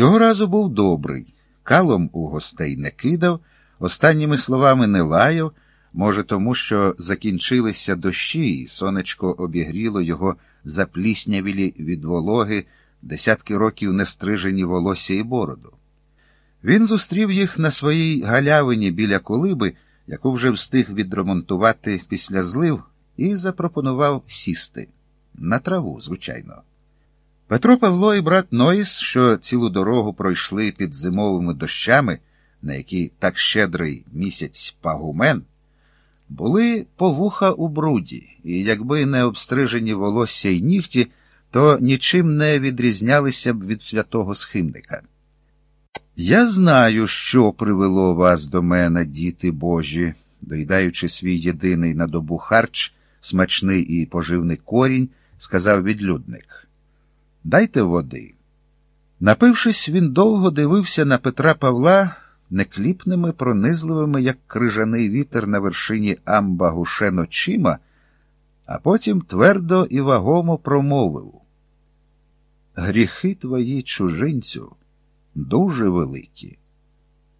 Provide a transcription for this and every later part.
Цього разу був добрий, калом у гостей не кидав, останніми словами не лаяв, може, тому що закінчилися дощі, і сонечко обігріло його запліснявілі від вологи, десятки років нестрижені волосся і бороду. Він зустрів їх на своїй галявині біля колиби, яку вже встиг відремонтувати після злив, і запропонував сісти на траву, звичайно. Петро Павло і брат Ноїс, що цілу дорогу пройшли під зимовими дощами, на які так щедрий місяць пагумен, були по вуха у бруді, і якби не обстрижені волосся й нігті, то нічим не відрізнялися б від святого схимника. Я знаю, що привело вас до мене, діти Божі, доїдаючи свій єдиний на добу харч, смачний і поживний корінь, сказав відлюдник. Дайте води. Напившись, він довго дивився на Петра Павла некліпними, пронизливими, як крижаний вітер на вершині амба гушен очима, а потім твердо і вагомо промовив. Гріхи твої, чужинцю, дуже великі,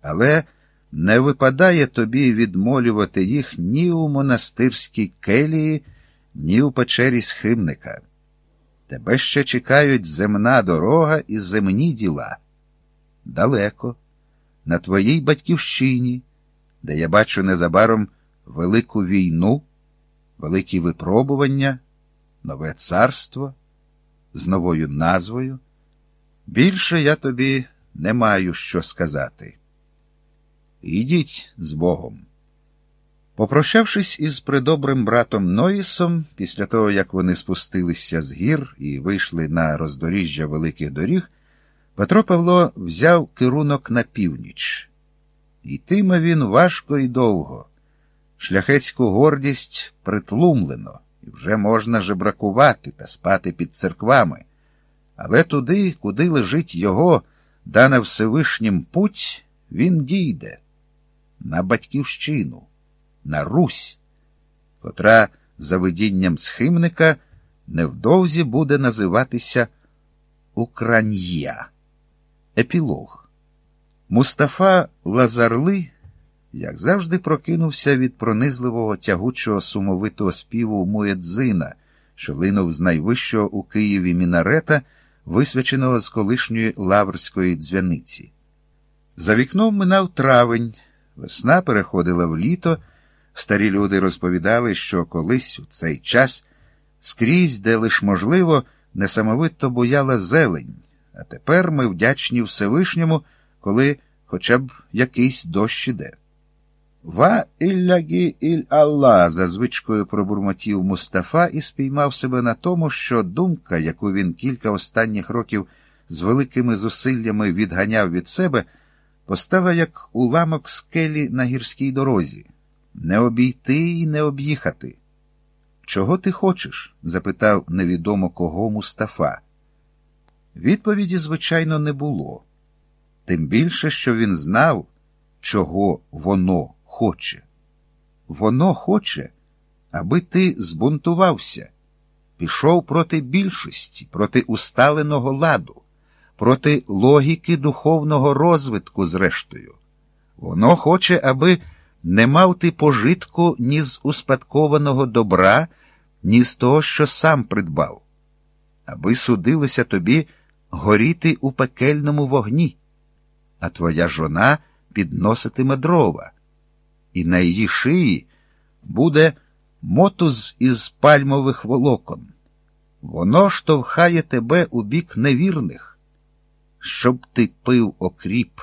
але не випадає тобі відмолювати їх ні у монастирській келії, ні у печері схимника. Тебе ще чекають земна дорога і земні діла. Далеко, на твоїй батьківщині, де я бачу незабаром велику війну, великі випробування, нове царство з новою назвою. Більше я тобі не маю що сказати. Ідіть з Богом. Попрощавшись із придобрим братом Ноїсом, після того, як вони спустилися з гір і вийшли на роздоріжжя великих доріг, Петро Павло взяв керунок на північ. Йтиме він важко і довго. Шляхетську гордість притлумлено, і вже можна жебракувати та спати під церквами. Але туди, куди лежить його, дана Всевишнім путь, він дійде на батьківщину на Русь, котра за видінням схимника невдовзі буде називатися Укран'я. Епілог. Мустафа Лазарли, як завжди, прокинувся від пронизливого тягучого сумовитого співу Муедзина, що линув з найвищого у Києві мінарета, висвяченого з колишньої лаврської дзвяниці. За вікном минав травень, весна переходила в літо. Старі люди розповідали, що колись у цей час скрізь, де лиш можливо, несамовито буяла зелень, а тепер ми вдячні Всевишньому, коли хоча б якийсь дощ іде. Ва іллягі іль Алла, за звичкою пробурмотів Мустафа і спіймав себе на тому, що думка, яку він кілька останніх років з великими зусиллями відганяв від себе, постала як уламок скелі на гірській дорозі. Не обійти і не об'їхати. Чого ти хочеш? запитав невідомо кого Мустафа. Відповіді, звичайно, не було. Тим більше, що він знав, чого воно хоче. Воно хоче, аби ти збунтувався, пішов проти більшості, проти усталеного ладу, проти логіки духовного розвитку, зрештою. Воно хоче, аби не мав ти пожитку ні з успадкованого добра, ні з того, що сам придбав, аби судилося тобі горіти у пекельному вогні, а твоя жона підноситиме дрова, і на її шиї буде мотуз із пальмових волокон. Воно штовхає тебе у бік невірних, щоб ти пив окріп.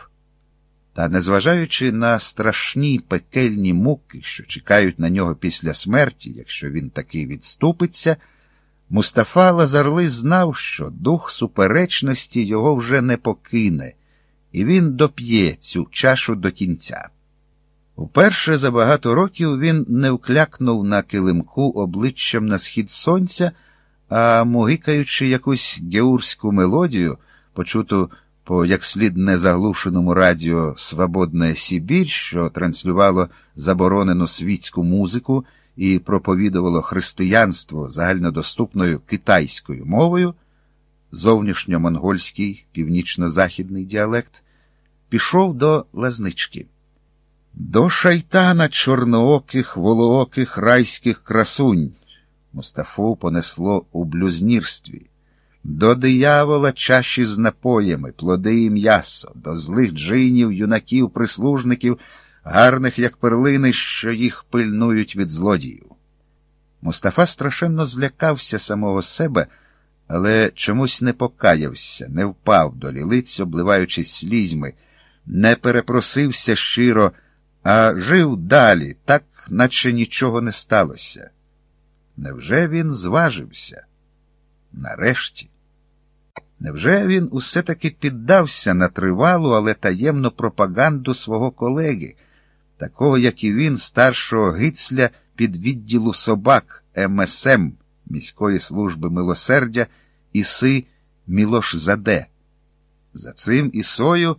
Та, незважаючи на страшні пекельні муки, що чекають на нього після смерті, якщо він таки відступиться, Мустафа Лазарли знав, що дух суперечності його вже не покине, і він доп'є цю чашу до кінця. Вперше за багато років він не вклякнув на килимку обличчям на схід сонця, а мугикаючи якусь геурську мелодію, почуту по як слід незаглушеному радіо Свободна Сібір, що транслювало заборонену світську музику і проповідувало християнство загальнодоступною китайською мовою, зовнішньомонгольський північно-західний діалект, пішов до лазнички. До шайтана чорнооких, волооких райських красунь. Мустафу понесло у блюзнірстві. До диявола чаші з напоями, плоди і м'ясо, до злих джинів, юнаків, прислужників, гарних, як перлини, що їх пильнують від злодіїв. Мустафа страшенно злякався самого себе, але чомусь не покаявся, не впав до лілиць, обливаючись слізьми, не перепросився щиро, а жив далі, так, наче нічого не сталося. Невже він зважився? Нарешті. Невже він усе таки піддався на тривалу, але таємну пропаганду свого колеги, такого, як і він, старшого гицля під відділу собак МСМ міської служби милосердя Іси Мілош Заде? За цим Ісою